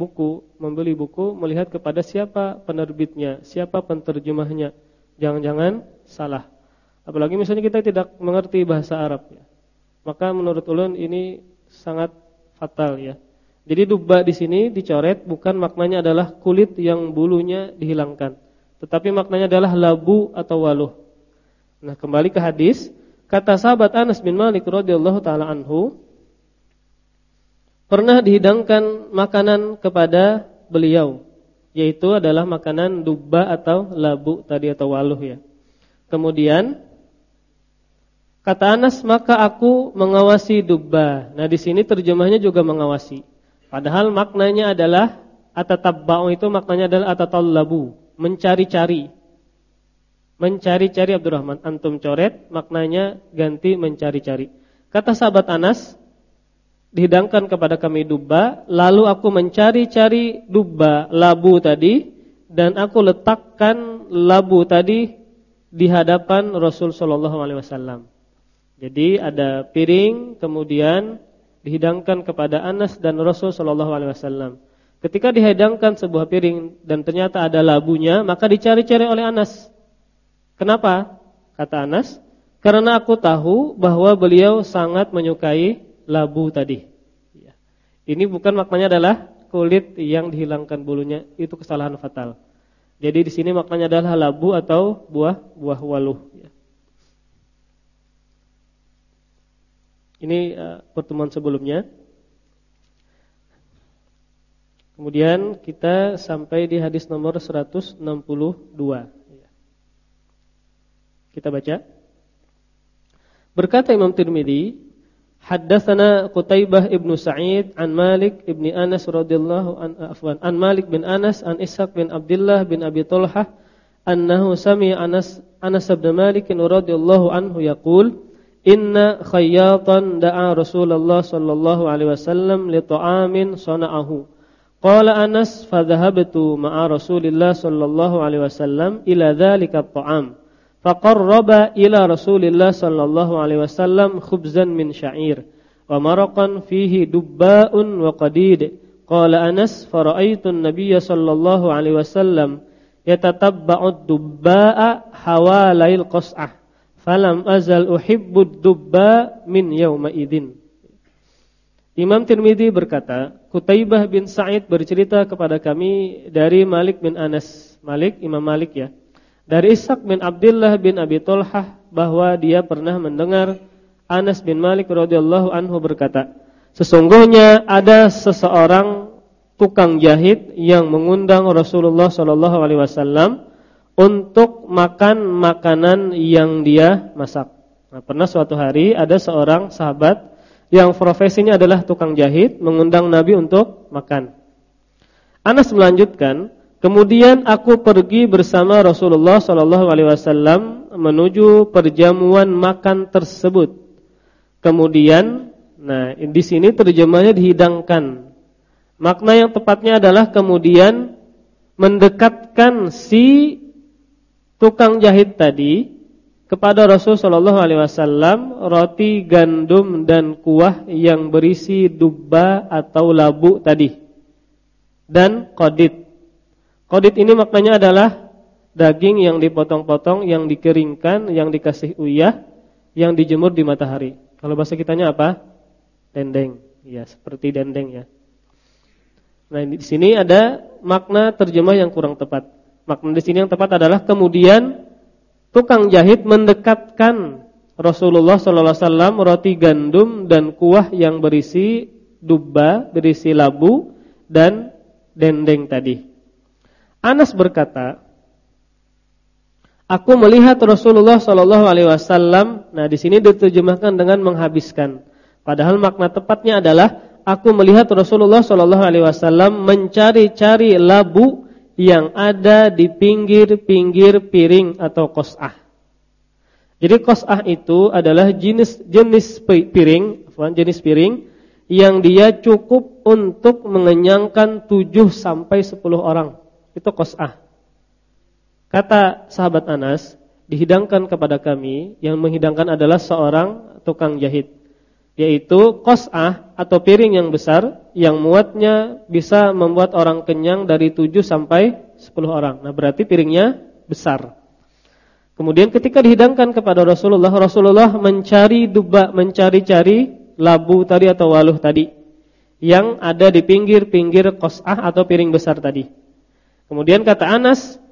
buku, membeli buku, melihat kepada siapa penerbitnya, siapa penterjemahnya. Jangan-jangan salah. Apalagi misalnya kita tidak mengerti bahasa Arab ya. Maka menurut ulun ini sangat fatal ya. Jadi dubba di sini dicoret bukan maknanya adalah kulit yang bulunya dihilangkan, tetapi maknanya adalah labu atau waluh. Nah, kembali ke hadis, kata sahabat Anas bin Malik radhiyallahu taala anhu, pernah dihidangkan makanan kepada beliau, yaitu adalah makanan dubba atau labu tadi atau waluh ya. Kemudian kata Anas, maka aku mengawasi dubba. Nah, di sini terjemahnya juga mengawasi. Padahal maknanya adalah atatabba'u itu maknanya adalah atatallabu, mencari-cari. Mencari-cari Abdurrahman antum coret maknanya ganti mencari-cari. Kata sahabat Anas, dihidangkan kepada kami dubba, lalu aku mencari-cari dubba labu tadi dan aku letakkan labu tadi di hadapan Rasul sallallahu alaihi wasallam. Jadi ada piring, kemudian dihidangkan kepada Anas dan Rasul Shallallahu Alaihi Wasallam. Ketika dihidangkan sebuah piring dan ternyata ada labunya, maka dicari-cari oleh Anas. Kenapa? Kata Anas, karena aku tahu bahwa beliau sangat menyukai labu tadi. Ya. Ini bukan maknanya adalah kulit yang dihilangkan bulunya, itu kesalahan fatal. Jadi di sini maknanya adalah labu atau buah buah waluh. Ya. Ini uh, pertemuan sebelumnya. Kemudian kita sampai di hadis nomor 162. Kita baca. Berkata Imam Tirmidzi, Haddatsana Qutaibah ibnu Sa'id an Malik ibni Anas radhiyallahu an afwan an Malik bin Anas an Ishaq bin Abdullah bin Abi Talhah annahu sami'a Anas Anas bin Malik radhiyallahu anhu yaqul Inna khayyatan da'a Rasulullah sallallahu alaihi wasallam li ta'amin sana'ahu. Qala Anas fadhahabtu ma'a Rasulillah sallallahu alaihi wasallam ila dhalika at-ta'am. Faqarraba ila Rasulillah sallallahu alaihi wasallam khubzan min sya'ir wa maraqan fihi dubba'un wa qadid. Qala Anas fara'aitu an-nabiyya sallallahu alaihi wasallam yatatabba'u ad-dubba'a hawalail qas'ah falam azal uhibbud dubba min yauma idin. Imam Tirmidzi berkata, Kutaibah bin Sa'id bercerita kepada kami dari Malik bin Anas. Malik, Imam Malik ya. Dari Ishaq bin Abdullah bin Abi Tolhah bahwa dia pernah mendengar Anas bin Malik radhiyallahu anhu berkata, sesungguhnya ada seseorang tukang jahit yang mengundang Rasulullah sallallahu alaihi wasallam untuk makan makanan yang dia masak. Nah, pernah suatu hari ada seorang sahabat yang profesinya adalah tukang jahit mengundang Nabi untuk makan. Anas melanjutkan, kemudian aku pergi bersama Rasulullah Wasallam menuju perjamuan makan tersebut. Kemudian, nah di sini terjemahnya dihidangkan. Makna yang tepatnya adalah kemudian mendekatkan si tukang jahit tadi kepada Rasul Shallallahu Alaihi Wasallam roti gandum dan kuah yang berisi dubba atau labu tadi dan kodit. Kodit ini maknanya adalah daging yang dipotong-potong, yang dikeringkan, yang dikasih uyah, yang dijemur di matahari. Kalau bahasa kitanya apa? Dendeng. Ya, seperti dendeng ya. Nah, di sini ada makna terjemah yang kurang tepat. Makna di sini yang tepat adalah kemudian tukang jahit mendekatkan Rasulullah sallallahu alaihi roti gandum dan kuah yang berisi dubba, berisi labu dan dendeng tadi. Anas berkata, Aku melihat Rasulullah sallallahu alaihi wasallam. Nah, di sini diterjemahkan dengan menghabiskan. Padahal makna tepatnya adalah aku melihat Rasulullah sallallahu alaihi wasallam mencari-cari labu yang ada di pinggir-pinggir piring atau kos'ah. Jadi kos'ah itu adalah jenis jenis piring, jenis piring yang dia cukup untuk mengenyangkan 7 sampai 10 orang. Itu kos'ah. Kata sahabat Anas, dihidangkan kepada kami, yang menghidangkan adalah seorang tukang jahit. yaitu qas'ah atau piring yang besar yang muatnya bisa membuat orang kenyang dari 7 sampai 10 orang. Nah, berarti piringnya besar. Kemudian ketika dihidangkan kepada Rasulullah, Rasulullah mencari duba, mencari-cari labu tadi atau waluh tadi yang ada di pinggir-pinggir qas'ah atau piring besar tadi. Kemudian kata Anas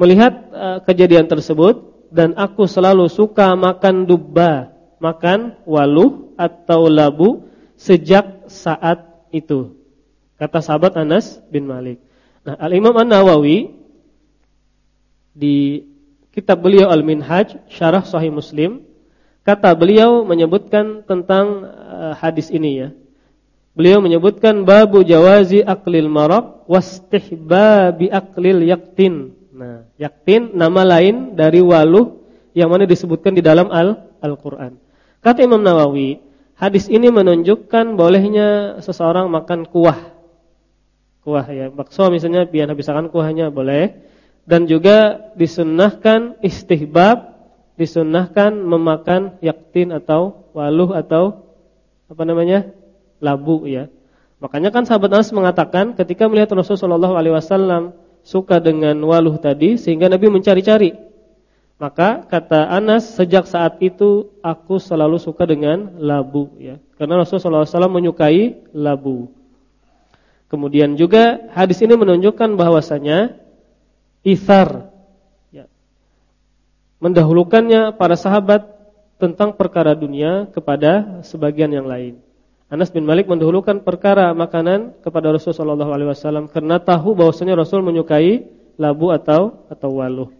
melihat uh, kejadian tersebut dan aku selalu suka makan duba, makan waluh atau labu sejak saat itu. Kata sahabat Anas bin Malik. Nah, Al-Imam An-Nawawi di kitab beliau Al-Minhaj Syarah Sahih Muslim kata beliau menyebutkan tentang uh, hadis ini ya. Beliau menyebutkan babu jawazi aklil maraq wastihbabi aklil yaktin. Nah, yaktin nama lain dari waluh yang mana disebutkan di dalam Al-Al-Qur'an. Kata Imam Nawawi, hadis ini menunjukkan bolehnya seseorang makan kuah. Kuah ya, bakso misalnya biar habiskan kuahnya boleh dan juga disunnahkan istihbab, disunnahkan memakan yaktin atau waluh atau apa namanya? labu ya. Makanya kan sahabat Anas mengatakan ketika melihat Rasulullah SAW suka dengan waluh tadi sehingga Nabi mencari-cari. Maka kata Anas sejak saat itu aku selalu suka dengan labu ya. Karena Rasulullah SAW menyukai labu. Kemudian juga hadis ini menunjukkan bahwasanya ithar ya. mendahulukannya para sahabat tentang perkara dunia kepada sebagian yang lain. Anas bin Malik mendahulukan perkara makanan kepada Rasulullah SAW karena tahu bahwasanya Rasul menyukai labu atau atau waluh.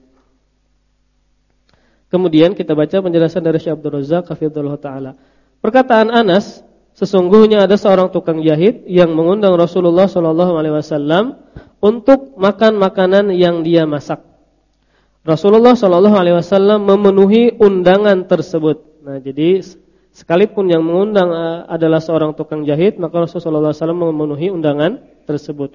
Kemudian kita baca penjelasan dari Syekh Abdul Razak hafizallahu taala. Perkataan Anas, sesungguhnya ada seorang tukang jahit yang mengundang Rasulullah sallallahu alaihi wasallam untuk makan makanan yang dia masak. Rasulullah Shallallahu Alaihi Wasallam memenuhi undangan tersebut. Nah, jadi sekalipun yang mengundang eh, adalah seorang tukang jahit, maka Rasulullah SAW memenuhi undangan tersebut.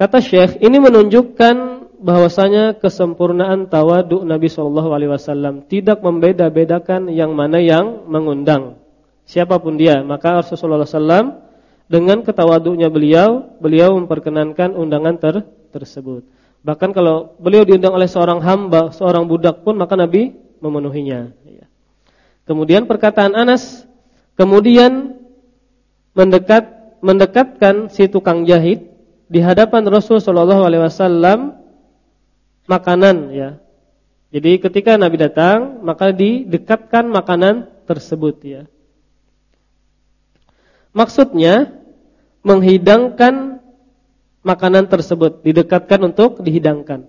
Kata Syekh, ini menunjukkan bahwasanya kesempurnaan tawadu Nabi Shallallahu Alaihi Wasallam tidak membeda-bedakan yang mana yang mengundang, siapa pun dia. Maka Rasulullah SAW dengan ketawadunya beliau, beliau memperkenankan undangan ter tersebut. Bahkan kalau beliau diundang oleh seorang hamba, seorang budak pun maka Nabi memenuhinya. Kemudian perkataan Anas, kemudian mendekat mendekatkan si tukang jahit di hadapan Rasul Shallallahu Alaihi Wasallam makanan ya. Jadi ketika Nabi datang maka didekatkan makanan tersebut ya. Maksudnya menghidangkan makanan tersebut, didekatkan untuk dihidangkan.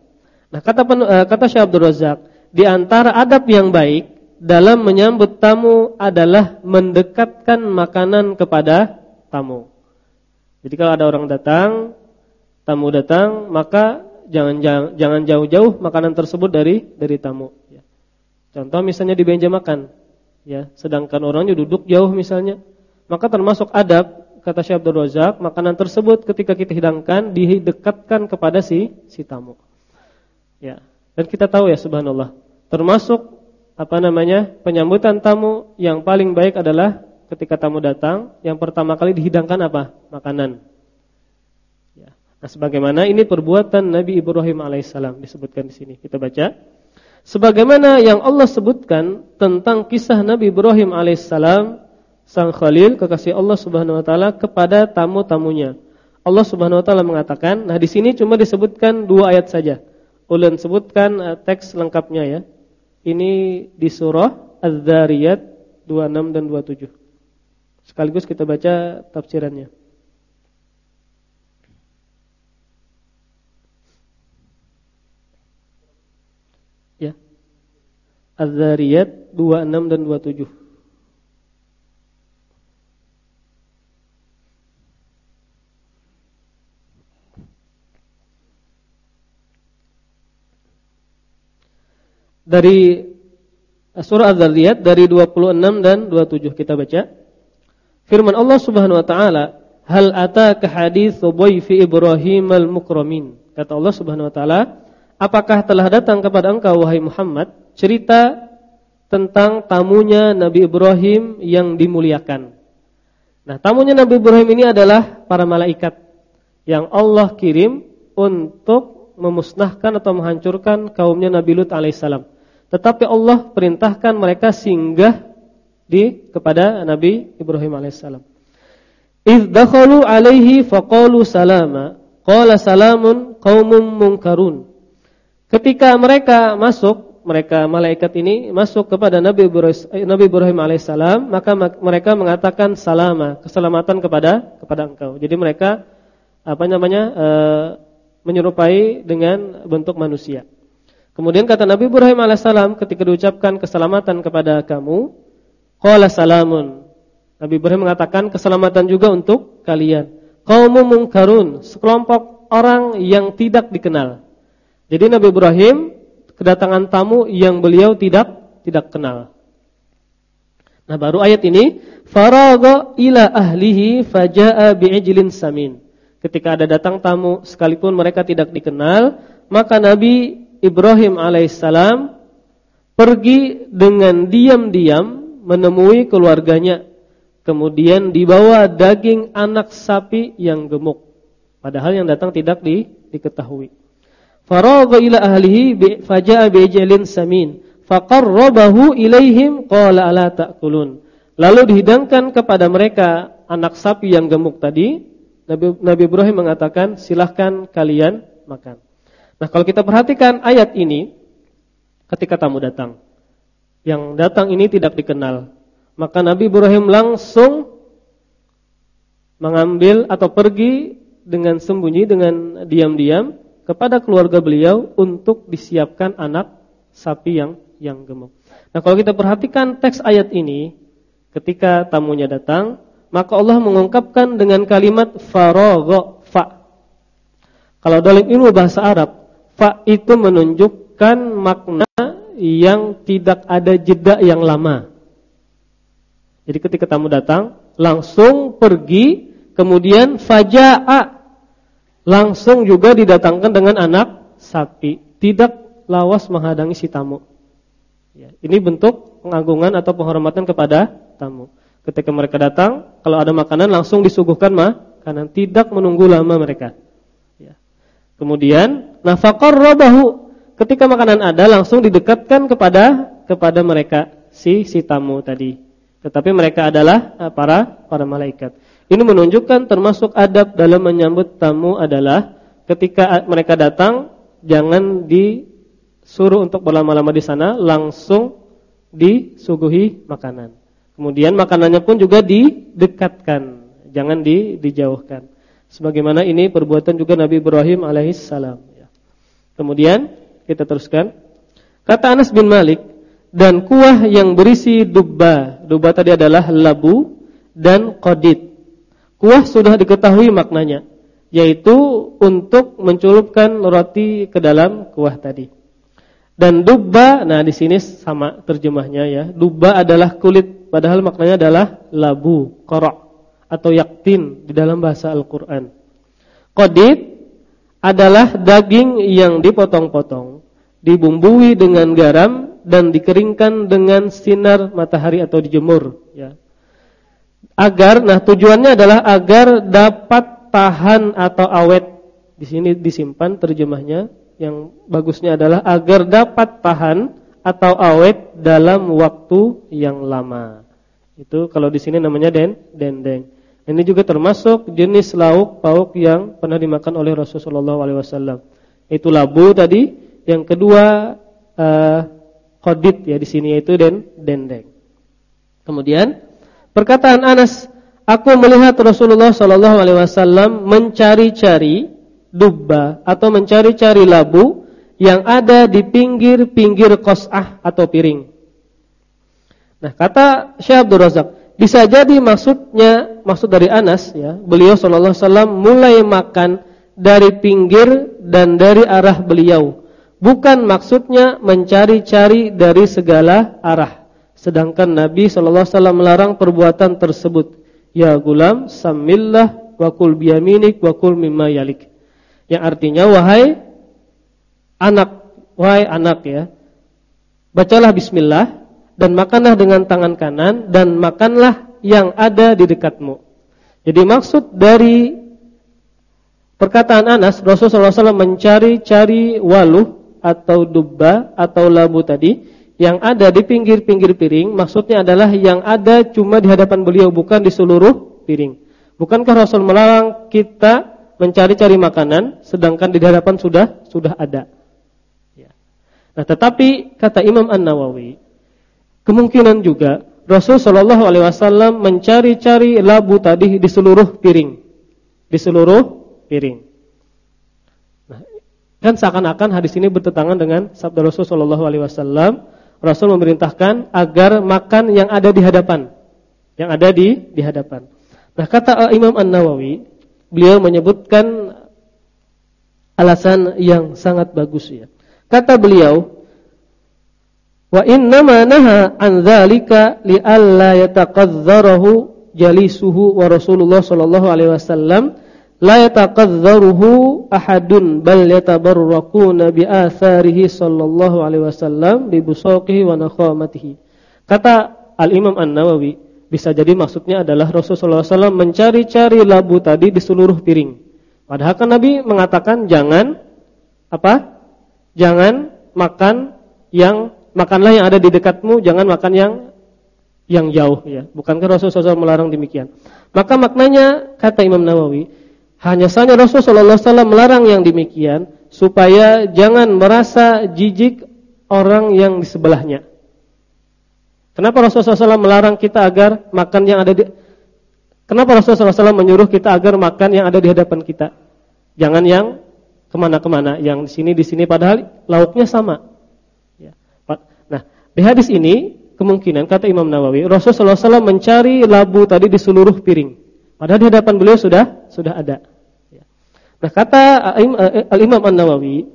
Nah, kata uh, kata Syekh Abdul Razak, di antara adab yang baik dalam menyambut tamu adalah mendekatkan makanan kepada tamu. Jadi kalau ada orang datang, tamu datang, maka jangan jangan jauh-jauh makanan tersebut dari dari tamu. Ya. Contoh misalnya di meja makan, ya, sedangkan orangnya duduk jauh misalnya, maka termasuk adab kata Syekh Abdul Razak, makanan tersebut ketika kita hidangkan didekatkan kepada si si tamu. Ya. Dan kita tahu ya subhanallah, termasuk apa namanya? penyambutan tamu yang paling baik adalah ketika tamu datang, yang pertama kali dihidangkan apa? makanan. Ya. Nah, sebagaimana ini perbuatan Nabi Ibrahim alaihissalam disebutkan di sini. Kita baca. Sebagaimana yang Allah sebutkan tentang kisah Nabi Ibrahim alaihissalam sang Khalil kekasih Allah Subhanahu wa taala kepada tamu-tamunya. Allah Subhanahu wa taala mengatakan, nah di sini cuma disebutkan dua ayat saja. Ulun sebutkan uh, teks lengkapnya ya. Ini di surah Az-Zariyat 26 dan 27. Sekaligus kita baca tafsirannya. Ya. Az-Zariyat 26 dan 27. Dari surah Az-Zariyat dari 26 dan 27 kita baca. Firman Allah Subhanahu wa taala, "Hal ataka haditsu dhaifi Ibrahim al-mukramin?" Kata Allah Subhanahu wa taala, "Apakah telah datang kepada engkau wahai Muhammad cerita tentang tamunya Nabi Ibrahim yang dimuliakan. Nah, tamunya Nabi Ibrahim ini adalah para malaikat yang Allah kirim untuk memusnahkan atau menghancurkan kaumnya Nabi Lut alaihissalam. Tetapi Allah perintahkan mereka singgah di kepada Nabi Ibrahim alaihissalam. Idh dakhalu alaihi faqalu salama. Qala salamun qaumun munkarun. Ketika mereka masuk, mereka malaikat ini masuk kepada Nabi Ibrahim, Nabi Ibrahim alaihissalam, maka mereka mengatakan salama, keselamatan kepada kepada engkau. Jadi mereka apa namanya? E, menyerupai dengan bentuk manusia. Kemudian kata Nabi Ibrahim alaihissalam ketika diucapkan keselamatan kepada kamu, qala salamun. Nabi Ibrahim mengatakan keselamatan juga untuk kalian. Qaumun munkarun, sekelompok orang yang tidak dikenal. Jadi Nabi Ibrahim kedatangan tamu yang beliau tidak tidak kenal. Nah, baru ayat ini, faragha ila ahlihi faja'a bi'ijlin samin. Ketika ada datang tamu sekalipun mereka tidak dikenal, maka Nabi Ibrahim alaihissalam pergi dengan diam-diam menemui keluarganya. Kemudian dibawa daging anak sapi yang gemuk. Padahal yang datang tidak di, diketahui. Faragha ila ahlihi faja'a bi'jalin samin. Faqarrabahu ilaihim qala ala ta'kulun. Lalu dihidangkan kepada mereka anak sapi yang gemuk tadi Nabi, Nabi Ibrahim mengatakan silahkan kalian makan. Nah kalau kita perhatikan ayat ini ketika tamu datang. Yang datang ini tidak dikenal. Maka Nabi Ibrahim langsung mengambil atau pergi dengan sembunyi dengan diam-diam kepada keluarga beliau untuk disiapkan anak sapi yang yang gemuk. Nah, kalau kita perhatikan teks ayat ini ketika tamunya datang, maka Allah mengungkapkan dengan kalimat faragha fa. Kalau dalam ilmu bahasa Arab, fa itu menunjukkan makna yang tidak ada jeda yang lama. Jadi ketika tamu datang, langsung pergi, kemudian faja'a langsung juga didatangkan dengan anak sapi, tidak lawas menghadangi si tamu. Ya, ini bentuk pengagungan atau penghormatan kepada tamu. Ketika mereka datang, kalau ada makanan langsung disuguhkan makanan, tidak menunggu lama mereka. Kemudian nafakor robahu, ketika makanan ada langsung didekatkan kepada kepada mereka si si tamu tadi. Tetapi mereka adalah eh, para para malaikat. Ini menunjukkan termasuk adab dalam menyambut tamu adalah ketika mereka datang jangan disuruh untuk berlama-lama di sana, langsung disuguhi makanan. Kemudian makanannya pun juga didekatkan, jangan di, dijauhkan. Sebagaimana ini perbuatan juga Nabi Ibrahim alaihissalam. Ya. Kemudian kita teruskan. Kata Anas bin Malik dan kuah yang berisi dubba. Dubba tadi adalah labu dan kodit. Kuah sudah diketahui maknanya, yaitu untuk mencelupkan roti ke dalam kuah tadi. Dan dubba, nah di sini sama terjemahnya ya. Dubba adalah kulit padahal maknanya adalah labu, korok atau yaktin di dalam bahasa Al-Qur'an. Qadid adalah daging yang dipotong-potong, dibumbui dengan garam dan dikeringkan dengan sinar matahari atau dijemur ya. Agar nah tujuannya adalah agar dapat tahan atau awet. Di sini disimpan terjemahnya yang bagusnya adalah agar dapat tahan atau awet dalam waktu yang lama. Itu kalau di sini namanya den dendeng. Ini juga termasuk jenis lauk pauk yang pernah dimakan oleh Rasulullah SAW. Itu labu tadi, yang kedua uh, kodit ya di sini yaitu den dendeng. Kemudian perkataan Anas, aku melihat Rasulullah SAW mencari-cari dubba atau mencari-cari labu yang ada di pinggir-pinggir kosah atau piring. Nah, kata Syekh Abdul Razak, bisa jadi maksudnya maksud dari Anas ya, beliau sallallahu alaihi wasallam mulai makan dari pinggir dan dari arah beliau. Bukan maksudnya mencari-cari dari segala arah. Sedangkan Nabi sallallahu alaihi melarang perbuatan tersebut. Ya gulam, samillah wa kul biyaminik wa kul mimma yalik. Yang artinya wahai anak, wahai anak ya, bacalah bismillah dan makanlah dengan tangan kanan dan makanlah yang ada di dekatmu. Jadi maksud dari perkataan Anas, Rasulullah SAW mencari-cari waluh atau dubba atau labu tadi yang ada di pinggir-pinggir piring, maksudnya adalah yang ada cuma di hadapan beliau bukan di seluruh piring. Bukankah Rasul melarang kita mencari-cari makanan sedangkan di hadapan sudah sudah ada? Ya. Nah, tetapi kata Imam An-Nawawi, kemungkinan juga Rasul Shallallahu Alaihi Wasallam mencari-cari labu tadi di seluruh piring, di seluruh piring. Nah, kan seakan-akan hadis ini bertentangan dengan sabda Rasul Shallallahu Alaihi Wasallam. Rasul memerintahkan agar makan yang ada di hadapan, yang ada di di hadapan. Nah, kata Imam An Nawawi, beliau menyebutkan alasan yang sangat bagus ya. Kata beliau, Wa innama naha an dzalika li alla yataqadzarahu jalisuhu wa Rasulullah sallallahu alaihi wasallam la yataqadzaruhu ahadun bal yatabarrakuna bi atharihi sallallahu alaihi wasallam bi busaqihi wa nakhamatihi. Kata Al-Imam An-Nawawi, bisa jadi maksudnya adalah Rasulullah SAW mencari-cari labu tadi di seluruh piring. Padahal kan Nabi mengatakan jangan apa? Jangan makan yang makanlah yang ada di dekatmu, jangan makan yang yang jauh ya. Bukankah Rasulullah SAW melarang demikian? Maka maknanya kata Imam Nawawi, hanya saja Rasulullah SAW melarang yang demikian supaya jangan merasa jijik orang yang di sebelahnya. Kenapa Rasulullah SAW melarang kita agar makan yang ada di Kenapa Rasulullah SAW menyuruh kita agar makan yang ada di hadapan kita? Jangan yang ke mana-kemana, yang di sini di sini padahal lauknya sama. Di hadis ini kemungkinan kata Imam Nawawi Rasulullah SAW mencari labu tadi di seluruh piring. Padahal di hadapan beliau sudah sudah ada. Ya. Nah kata Al Imam An Nawawi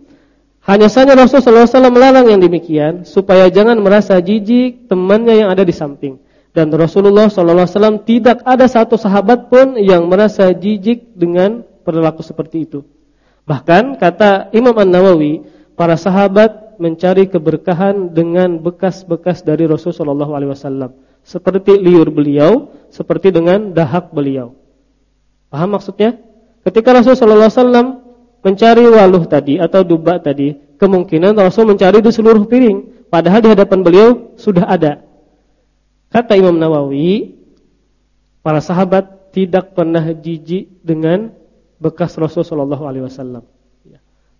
hanya saja Rasulullah SAW melarang yang demikian supaya jangan merasa jijik temannya yang ada di samping. Dan Rasulullah SAW tidak ada satu sahabat pun yang merasa jijik dengan perilaku seperti itu. Bahkan kata Imam An Nawawi para sahabat mencari keberkahan dengan bekas-bekas dari Rasulullah SAW. Seperti liur beliau, seperti dengan dahak beliau. Paham maksudnya? Ketika Rasulullah SAW mencari waluh tadi atau dubak tadi, kemungkinan Rasul mencari di seluruh piring. Padahal di hadapan beliau sudah ada. Kata Imam Nawawi, para sahabat tidak pernah jijik dengan bekas Rasulullah SAW.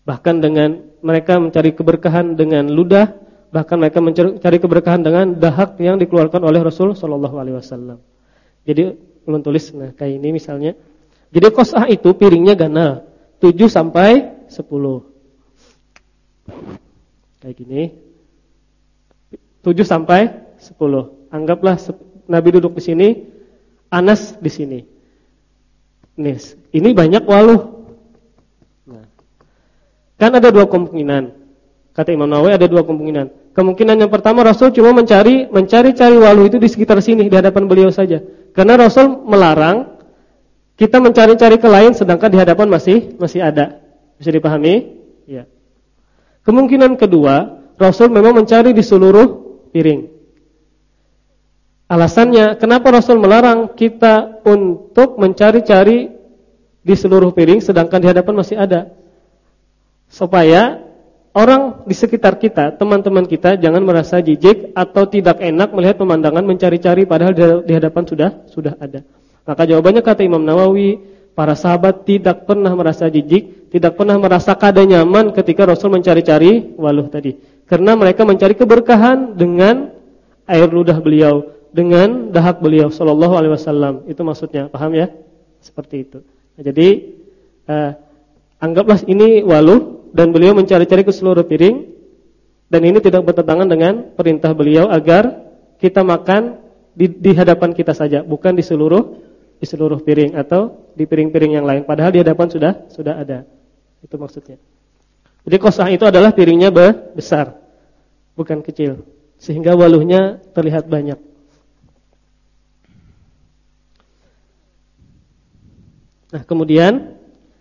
Bahkan dengan mereka mencari keberkahan dengan ludah, bahkan mereka mencari keberkahan dengan dahak yang dikeluarkan oleh Rasul sallallahu alaihi wasallam. Jadi ulun tulis nah kayak ini misalnya. Jadi kosah itu piringnya ganal 7 sampai 10. Kayak gini. 7 sampai 10. Anggaplah Nabi duduk di sini, Anas di sini. Nih, ini banyak waluh Kan ada dua kemungkinan. Kata Imam Nawawi ada dua kemungkinan. Kemungkinan yang pertama Rasul cuma mencari mencari-cari walu itu di sekitar sini di hadapan beliau saja. Karena Rasul melarang kita mencari-cari ke lain sedangkan di hadapan masih masih ada. Bisa dipahami? Ya. Kemungkinan kedua, Rasul memang mencari di seluruh piring. Alasannya kenapa Rasul melarang kita untuk mencari-cari di seluruh piring sedangkan di hadapan masih ada? Supaya orang di sekitar kita, teman-teman kita jangan merasa jijik atau tidak enak melihat pemandangan mencari-cari padahal di hadapan sudah sudah ada. Maka jawabannya kata Imam Nawawi, para sahabat tidak pernah merasa jijik, tidak pernah merasa kada nyaman ketika Rasul mencari-cari waluh tadi. Karena mereka mencari keberkahan dengan air ludah beliau, dengan dahak beliau sallallahu alaihi wasallam. Itu maksudnya, paham ya? Seperti itu. Nah, jadi eh, anggaplah ini waluh dan beliau mencari-cari ke seluruh piring dan ini tidak bertentangan dengan perintah beliau agar kita makan di, di hadapan kita saja, bukan di seluruh di seluruh piring atau di piring-piring yang lain. Padahal di hadapan sudah sudah ada. Itu maksudnya. Jadi kosah itu adalah piringnya besar, bukan kecil, sehingga waluhnya terlihat banyak. Nah, kemudian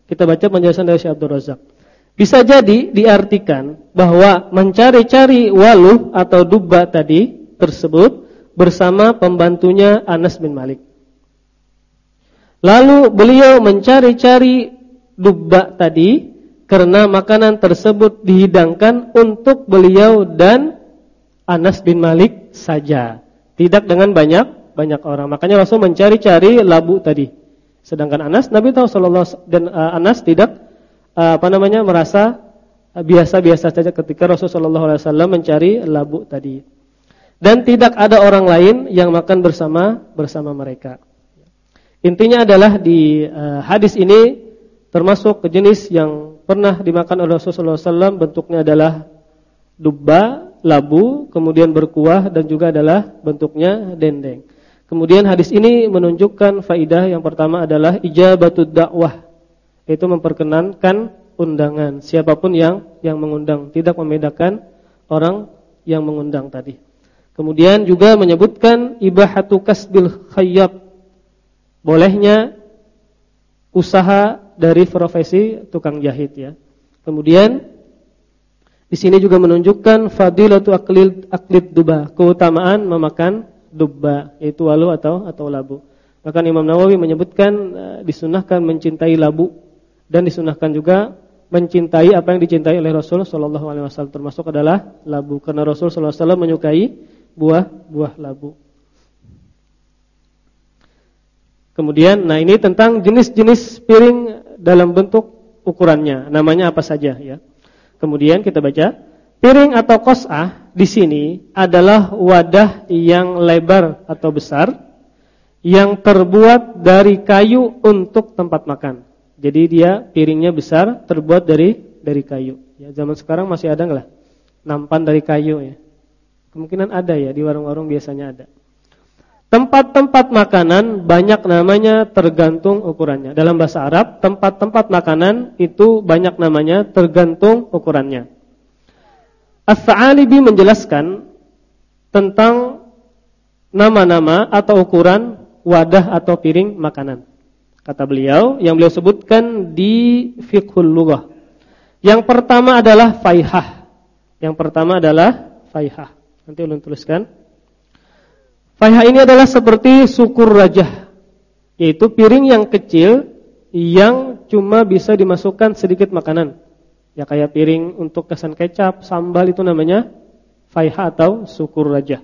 kita baca penjelasan dari Syekh Abdul Razak. Bisa jadi diartikan bahwa mencari-cari waluh atau dubba tadi tersebut bersama pembantunya Anas bin Malik. Lalu beliau mencari-cari dubba tadi karena makanan tersebut dihidangkan untuk beliau dan Anas bin Malik saja, tidak dengan banyak banyak orang. Makanya Rasul mencari-cari labu tadi. Sedangkan Anas Nabi tahu sallallahu dan uh, Anas tidak apa namanya merasa biasa-biasa saja ketika Rasulullah SAW mencari labu tadi. Dan tidak ada orang lain yang makan bersama bersama mereka. Intinya adalah di uh, hadis ini termasuk jenis yang pernah dimakan oleh Rasulullah SAW bentuknya adalah dubba, labu, kemudian berkuah dan juga adalah bentuknya dendeng. Kemudian hadis ini menunjukkan faidah yang pertama adalah ijabatud dakwah. Itu memperkenankan undangan siapa pun yang yang mengundang, tidak membedakan orang yang mengundang tadi. Kemudian juga menyebutkan ibahatu kasbil khayyab. Bolehnya usaha dari profesi tukang jahit ya. Kemudian di sini juga menunjukkan fadilatu aklid aklid duba, keutamaan memakan dubba yaitu walu atau atau labu. Bahkan Imam Nawawi menyebutkan uh, disunahkan mencintai labu dan disunahkan juga mencintai apa yang dicintai oleh Rasul sallallahu alaihi wasallam termasuk adalah labu karena Rasul sallallahu alaihi wasallam menyukai buah-buah labu. Kemudian nah ini tentang jenis-jenis piring dalam bentuk ukurannya, namanya apa saja ya. Kemudian kita baca Piring atau kos'ah di sini adalah wadah yang lebar atau besar yang terbuat dari kayu untuk tempat makan. Jadi dia piringnya besar, terbuat dari dari kayu. Ya, zaman sekarang masih ada nggak nampan dari kayu ya? Kemungkinan ada ya di warung-warung biasanya ada. Tempat-tempat makanan banyak namanya tergantung ukurannya. Dalam bahasa Arab, tempat-tempat makanan itu banyak namanya tergantung ukurannya. As-Sa'alibi menjelaskan tentang nama-nama atau ukuran wadah atau piring makanan. Kata beliau, yang beliau sebutkan di fiqhul lughah. Yang pertama adalah faihah. Yang pertama adalah faihah. Nanti ulun tuliskan. Faihah ini adalah seperti sukur rajah, yaitu piring yang kecil yang cuma bisa dimasukkan sedikit makanan. Ya kayak piring untuk kesan kecap, sambal itu namanya faiha atau sukur raja.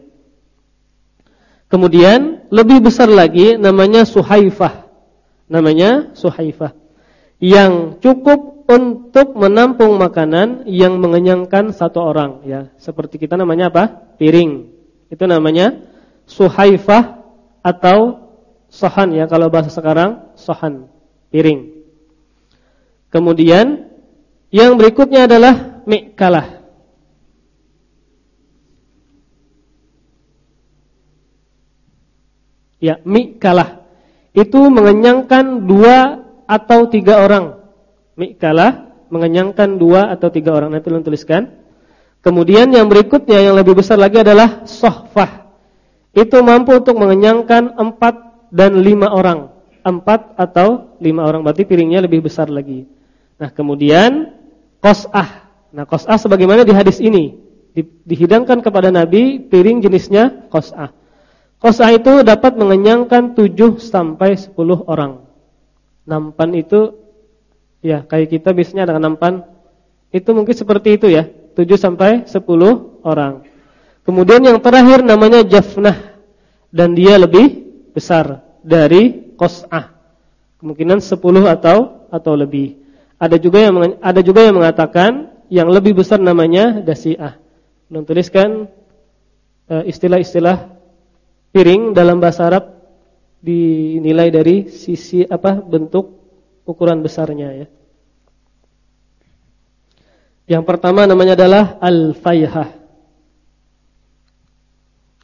Kemudian lebih besar lagi namanya suhaifah. Namanya suhaifah. Yang cukup untuk menampung makanan yang mengenyangkan satu orang ya. Seperti kita namanya apa? Piring. Itu namanya suhaifah atau sohan ya kalau bahasa sekarang sohan, piring. Kemudian yang berikutnya adalah mikkalah. Ya, mikkalah. Itu mengenyangkan dua atau tiga orang. Mikkalah mengenyangkan dua atau tiga orang. Nanti tolong tuliskan. Kemudian yang berikutnya yang lebih besar lagi adalah sohfah. Itu mampu untuk mengenyangkan empat dan lima orang. Empat atau lima orang. Berarti piringnya lebih besar lagi. Nah kemudian Kos'ah. Nah, kos'ah sebagaimana di hadis ini di, dihidangkan kepada Nabi piring jenisnya kos'ah. Kos'ah itu dapat mengenyangkan 7 sampai 10 orang. Nampan itu ya kayak kita biasanya ada nampan itu mungkin seperti itu ya, 7 sampai 10 orang. Kemudian yang terakhir namanya jafnah dan dia lebih besar dari kos'ah. Kemungkinan 10 atau atau lebih. Ada juga yang ada juga yang mengatakan yang lebih besar namanya dasiah. Menuliskan eh, istilah-istilah piring dalam bahasa Arab dinilai dari sisi apa bentuk ukuran besarnya ya. Yang pertama namanya adalah al-faihah.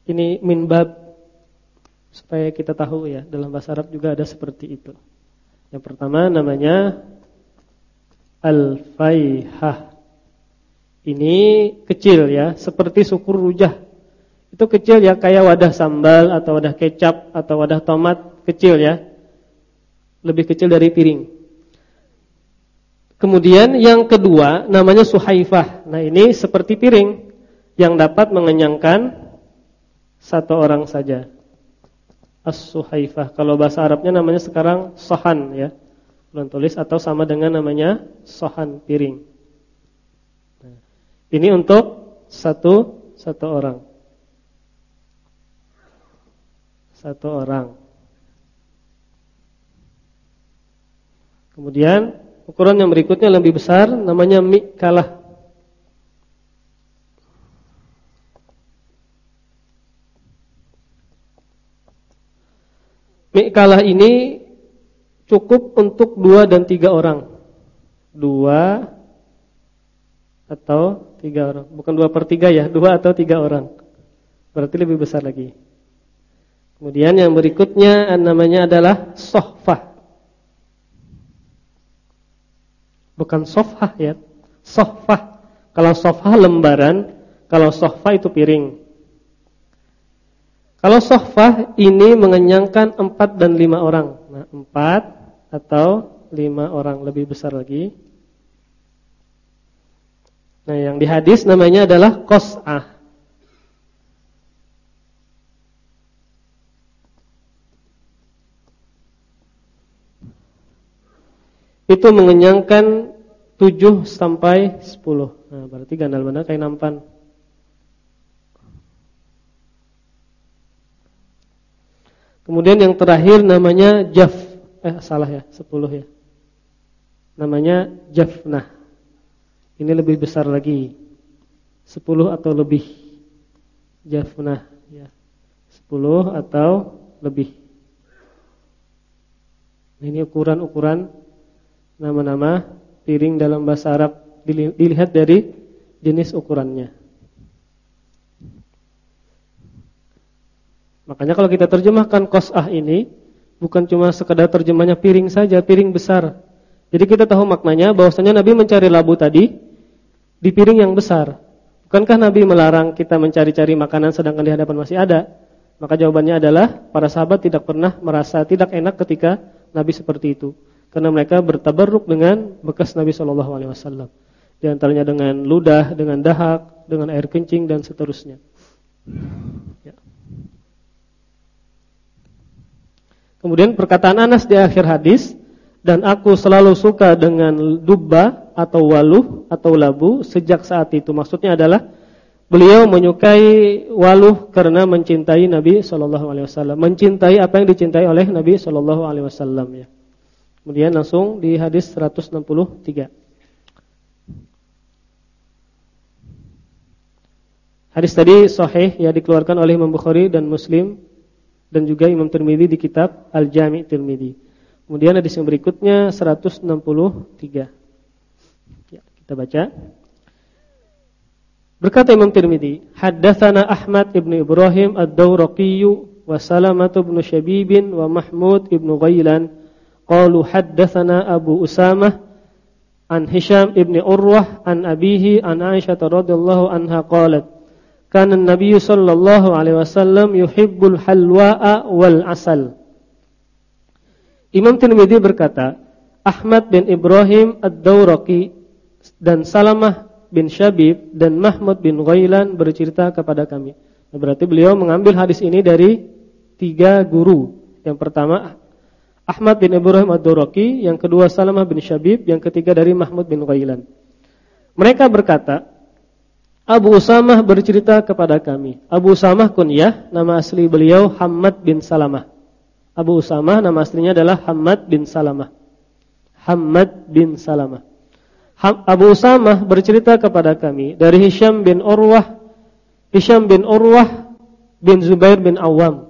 Ini minbab supaya kita tahu ya, dalam bahasa Arab juga ada seperti itu. Yang pertama namanya al-faihah. Ini kecil ya, seperti sukur rujah. Itu kecil ya, kayak wadah sambal atau wadah kecap atau wadah tomat, kecil ya. Lebih kecil dari piring. Kemudian yang kedua namanya suhaifah. Nah, ini seperti piring yang dapat mengenyangkan satu orang saja. As-suhaifah. Kalau bahasa Arabnya namanya sekarang sohan ya. Belum tulis atau sama dengan namanya sohan piring. Nah, ini untuk satu satu orang. Satu orang. Kemudian ukuran yang berikutnya lebih besar namanya mikalah. Mikalah ini cukup untuk dua dan tiga orang. Dua atau tiga orang. Bukan dua per tiga ya, dua atau tiga orang. Berarti lebih besar lagi. Kemudian yang berikutnya namanya adalah sohfah. Bukan sofah ya. Sofah. Kalau sofah lembaran, kalau sofah itu piring. Kalau sofah ini mengenyangkan empat dan lima orang. Nah, empat atau lima orang lebih besar lagi. Nah, yang di hadis namanya adalah kos'ah. Itu mengenyangkan 7 sampai 10. Nah, berarti gandal mana kain nampan. Kemudian yang terakhir namanya jaf. Eh salah ya, 10 ya. Namanya jafnah. Ini lebih besar lagi. 10 atau lebih. Jafnah ya. 10 atau lebih. Ini ukuran-ukuran nama-nama piring dalam bahasa Arab dilihat dari jenis ukurannya. Makanya kalau kita terjemahkan kos'ah ini bukan cuma sekedar terjemahnya piring saja, piring besar. Jadi kita tahu maknanya bahwasanya Nabi mencari labu tadi di piring yang besar. Bukankah Nabi melarang kita mencari-cari makanan sedangkan di hadapan masih ada? Maka jawabannya adalah para sahabat tidak pernah merasa tidak enak ketika Nabi seperti itu karena mereka bertabarruk dengan bekas Nabi Shallallahu alaihi wasallam. Di antaranya dengan ludah, dengan dahak, dengan air kencing dan seterusnya. Ya. Kemudian perkataan Anas di akhir hadis dan aku selalu suka dengan dubba atau waluh atau labu sejak saat itu. Maksudnya adalah beliau menyukai waluh karena mencintai Nabi Shallallahu alaihi wasallam, mencintai apa yang dicintai oleh Nabi Shallallahu alaihi wasallam ya. Kemudian langsung di hadis 163. Hadis tadi sahih ya dikeluarkan oleh Imam Bukhari dan Muslim dan juga Imam Tirmidzi di kitab Al-Jami' Tirmidzi. Kemudian hadis yang berikutnya 163. Ya, kita baca. Berkata Imam Tirmidzi, "Haddatsana Ahmad ibn Ibrahim ad-Dawraqi wa Salamah ibn Shabib wa Mahmud ibn Ghailan Qalu haddatsana Abu Usamah an Hisham ibn Urwah an abihi an Aisyah radhiyallahu anha qalat kana an-nabiy sallallahu alaihi wasallam yuhibbul halwa'a wal asal Imam Tirmidzi berkata Ahmad bin Ibrahim ad-Dawraqi dan Salamah bin Syabib dan Mahmud bin Ghailan bercerita kepada kami. Berarti beliau mengambil hadis ini dari tiga guru. Yang pertama Ahmad bin Ibrahim Ad-Durraqi, yang kedua Salamah bin Syabib, yang ketiga dari Mahmud bin Ghailan. Mereka berkata, Abu Usamah bercerita kepada kami. Abu Usamah kunyah, nama asli beliau Hamad bin Salamah. Abu Usamah nama aslinya adalah Hamad bin Salamah. Hamad bin Salamah. Abu Usamah bercerita kepada kami dari Hisham bin Urwah, Hisham bin Urwah bin Zubair bin Awam.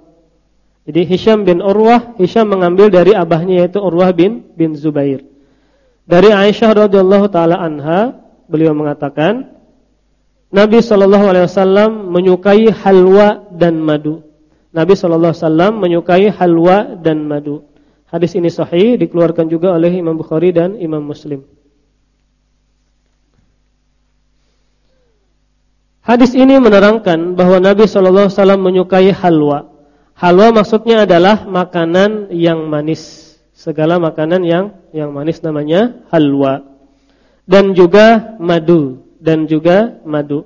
Jadi Hisham bin Urwah, Hisham mengambil dari abahnya yaitu Urwah bin bin Zubair. Dari Aisyah radhiyallahu taala anha, beliau mengatakan, Nabi sallallahu alaihi wasallam menyukai halwa dan madu. Nabi sallallahu alaihi wasallam menyukai halwa dan madu. Hadis ini sahih dikeluarkan juga oleh Imam Bukhari dan Imam Muslim. Hadis ini menerangkan bahwa Nabi sallallahu alaihi wasallam menyukai halwa. Halwa maksudnya adalah makanan yang manis. Segala makanan yang yang manis namanya halwa. Dan juga madu dan juga madu.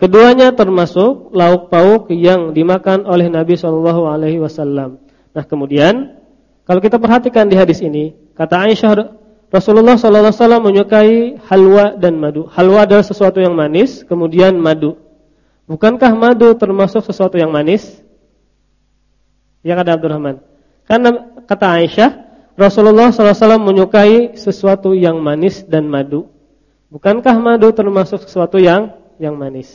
Keduanya termasuk lauk pauk yang dimakan oleh Nabi Shallallahu alaihi wasallam. Nah, kemudian kalau kita perhatikan di hadis ini, kata Aisyah Rasulullah Shallallahu alaihi wasallam menyukai halwa dan madu. Halwa adalah sesuatu yang manis, kemudian madu. Bukankah madu termasuk sesuatu yang manis? Ya kata Abdurrahman. Karena kata Aisyah, Rasulullah SAW menyukai sesuatu yang manis dan madu. Bukankah madu termasuk sesuatu yang yang manis?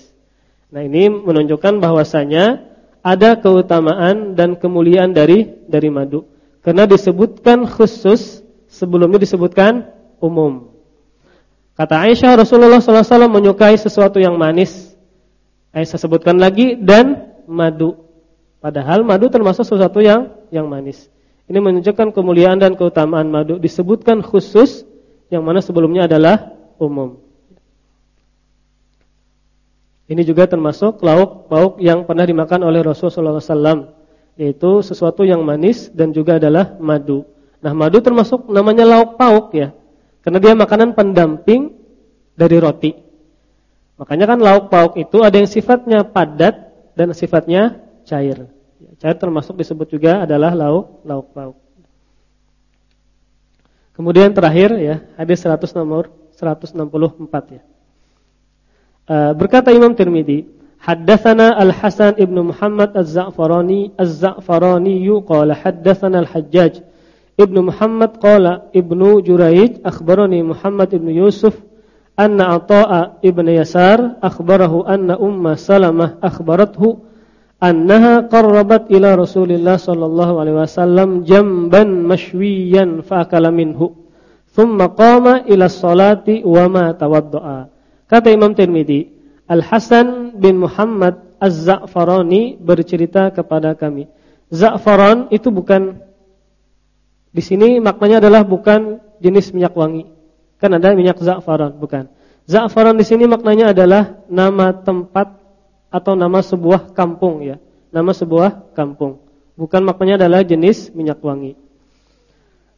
Nah ini menunjukkan bahwasanya ada keutamaan dan kemuliaan dari dari madu. Karena disebutkan khusus, sebelumnya disebutkan umum. Kata Aisyah, Rasulullah SAW menyukai sesuatu yang manis. Aisyah sebutkan lagi dan madu. Padahal madu termasuk sesuatu yang yang manis. Ini menunjukkan kemuliaan dan keutamaan madu disebutkan khusus yang mana sebelumnya adalah umum. Ini juga termasuk lauk pauk yang pernah dimakan oleh Rasulullah SAW, yaitu sesuatu yang manis dan juga adalah madu. Nah, madu termasuk namanya lauk pauk ya, karena dia makanan pendamping dari roti. Makanya kan lauk pauk itu ada yang sifatnya padat dan sifatnya cair. Cair termasuk disebut juga adalah lauk lauk pauk. Kemudian terakhir ya, hadis 100 nomor 164 ya. Uh, berkata Imam Tirmizi, haddatsana Al-Hasan ibnu Muhammad Az-Za'farani Az-Za'farani qala haddatsana Al-Hajjaj ibnu Muhammad qala ibnu Juraij akhbarani Muhammad ibnu Yusuf anna Ata'a ibnu Yasar akhbarahu anna Umma Salamah akhbarathu annaha qarrabat ila Rasulillah sallallahu alaihi wasallam jamban mashwiyan faakala minhu. Thumma qama ila salati wa ma tawaddaa kata Imam Tirmizi Al Hasan bin Muhammad Az-Za'farani bercerita kepada kami Za'faran itu bukan di sini maknanya adalah bukan jenis minyak wangi. Kan ada minyak za'faran bukan. Za'faran di sini maknanya adalah nama tempat atau nama sebuah kampung ya. Nama sebuah kampung. Bukan maknanya adalah jenis minyak wangi.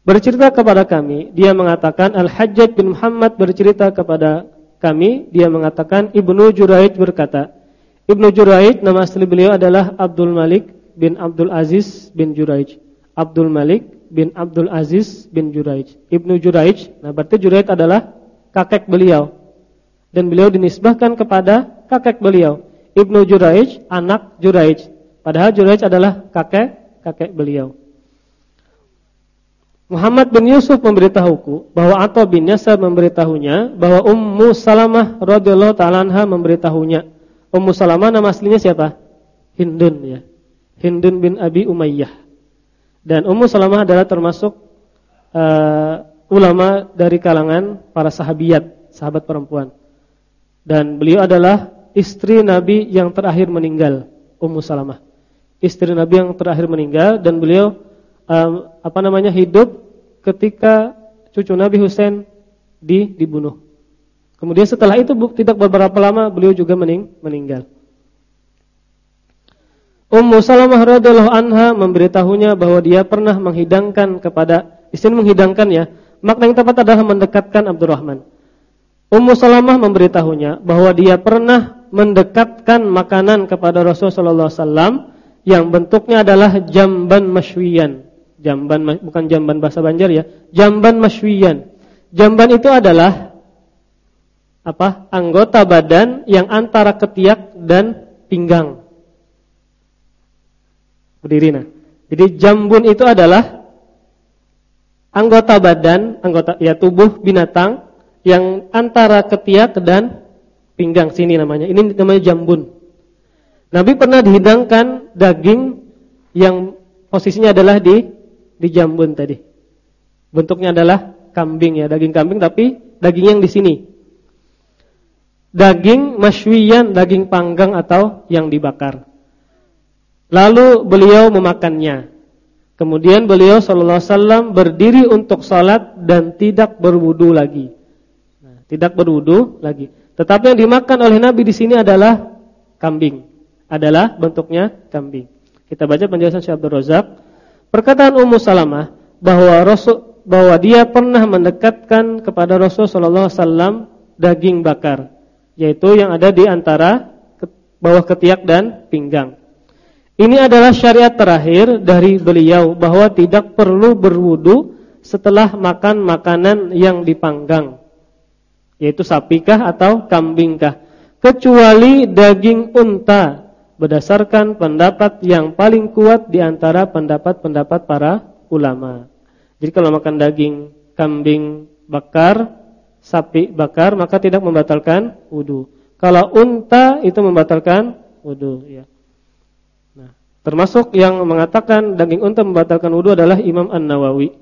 Bercerita kepada kami, dia mengatakan Al-Hajjaj bin Muhammad bercerita kepada kami, dia mengatakan Ibnu Juraid berkata, Ibnu Juraid nama asli beliau adalah Abdul Malik bin Abdul Aziz bin Juraij. Abdul Malik bin Abdul Aziz bin Juraij. Ibnu Juraij, nah berarti Juraij adalah kakek beliau. Dan beliau dinisbahkan kepada kakek beliau. Ibnu Juraij, anak Juraij. Padahal Juraij adalah kakek kakek beliau. Muhammad bin Yusuf memberitahuku bahwa Atha bin Yasar memberitahunya bahwa Ummu Salamah radhiyallahu taala anha memberitahunya. Ummu Salamah nama aslinya siapa? Hindun ya. Hindun bin Abi Umayyah. Dan Ummu Salamah adalah termasuk uh, ulama dari kalangan para sahabiat, sahabat perempuan. Dan beliau adalah istri Nabi yang terakhir meninggal, Ummu Salamah. Istri Nabi yang terakhir meninggal dan beliau um, apa namanya hidup ketika cucu Nabi Husain di dibunuh. Kemudian setelah itu tidak beberapa lama beliau juga mening, meninggal. Ummu Salamah radhiyallahu anha memberitahunya bahwa dia pernah menghidangkan kepada istri menghidangkan ya. Makna yang tepat adalah mendekatkan Abdurrahman. Ummu Salamah memberitahunya bahwa dia pernah mendekatkan makanan kepada Rasulullah SAW yang bentuknya adalah jamban masywiyan. Jamban bukan jamban bahasa Banjar ya, jamban masywiyan. Jamban itu adalah apa? Anggota badan yang antara ketiak dan pinggang. Berdiri nah. Jadi jambun itu adalah anggota badan, anggota ya tubuh binatang yang antara ketiak dan pinggang sini namanya. Ini namanya jambun. Nabi pernah dihidangkan daging yang posisinya adalah di di jambun tadi. Bentuknya adalah kambing ya, daging kambing tapi daging yang di sini. Daging masywiyan, daging panggang atau yang dibakar. Lalu beliau memakannya. Kemudian beliau sallallahu alaihi wasallam berdiri untuk salat dan tidak berwudu lagi. Nah, tidak berwudu lagi. Tetapi yang dimakan oleh Nabi di sini adalah kambing. Adalah bentuknya kambing. Kita baca penjelasan Syekh Abdul Razak. Perkataan Ummu Salamah bahwa Rasul bahwa dia pernah mendekatkan kepada Rasul sallallahu alaihi wasallam daging bakar, yaitu yang ada di antara bawah ketiak dan pinggang. Ini adalah syariat terakhir dari beliau bahwa tidak perlu berwudu setelah makan makanan yang dipanggang. Yaitu sapikah atau kambingkah. Kecuali daging unta berdasarkan pendapat yang paling kuat di antara pendapat-pendapat para ulama. Jadi kalau makan daging kambing bakar, sapi bakar maka tidak membatalkan wudu. Kalau unta itu membatalkan wudu ya. Nah, termasuk yang mengatakan daging unta membatalkan wudu adalah Imam An-Nawawi.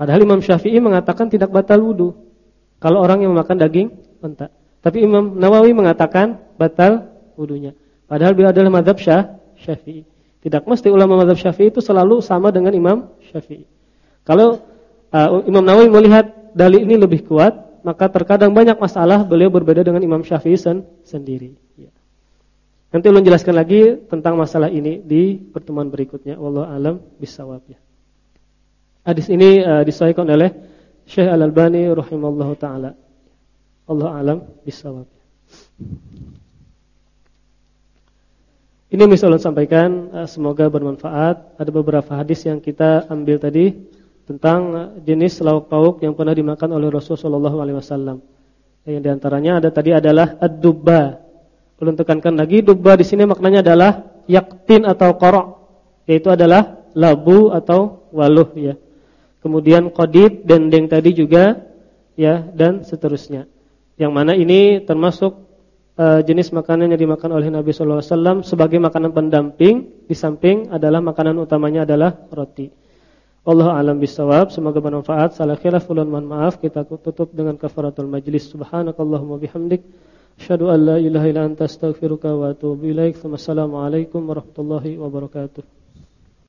Padahal Imam Syafi'i mengatakan tidak batal wudu kalau orang yang memakan daging unta. Tapi Imam Nawawi mengatakan batal wudunya. Padahal beliau adalah mazhab Syafi'i. Tidak mesti ulama mazhab Syafi'i itu selalu sama dengan Imam Syafi'i. Kalau uh, Imam Nawawi melihat dalil ini lebih kuat, maka terkadang banyak masalah beliau berbeda dengan Imam Syafi'i sen sendiri. Ya. Nanti ulun jelaskan lagi tentang masalah ini di pertemuan berikutnya. Wallahu alam bisawab ya. Hadis ini uh, disahihkan oleh Syekh Al-Albani rahimallahu taala. Allah alam bisawab. Ini misalnya sampaikan uh, semoga bermanfaat. Ada beberapa hadis yang kita ambil tadi tentang uh, jenis lauk pauk yang pernah dimakan oleh Rasulullah SAW. Yang di antaranya ada tadi adalah ad-dubba. Perlu tekankan lagi, dubba di sini maknanya adalah yaktin atau korok, yaitu adalah labu atau waluh ya. Kemudian qadid, dendeng tadi juga ya dan seterusnya. Yang mana ini termasuk uh, jenis makanan yang dimakan oleh Nabi SAW sebagai makanan pendamping di samping adalah makanan utamanya adalah roti. Allah alam bisawab. Semoga bermanfaat. Salah ulun mohon maaf. Kita tutup dengan kafaratul majlis. Subhanakallahumma bihamdik. Asyhadu an la ilaha illa anta astaghfiruka wa atubu ilaik. Wassalamualaikum warahmatullahi wabarakatuh.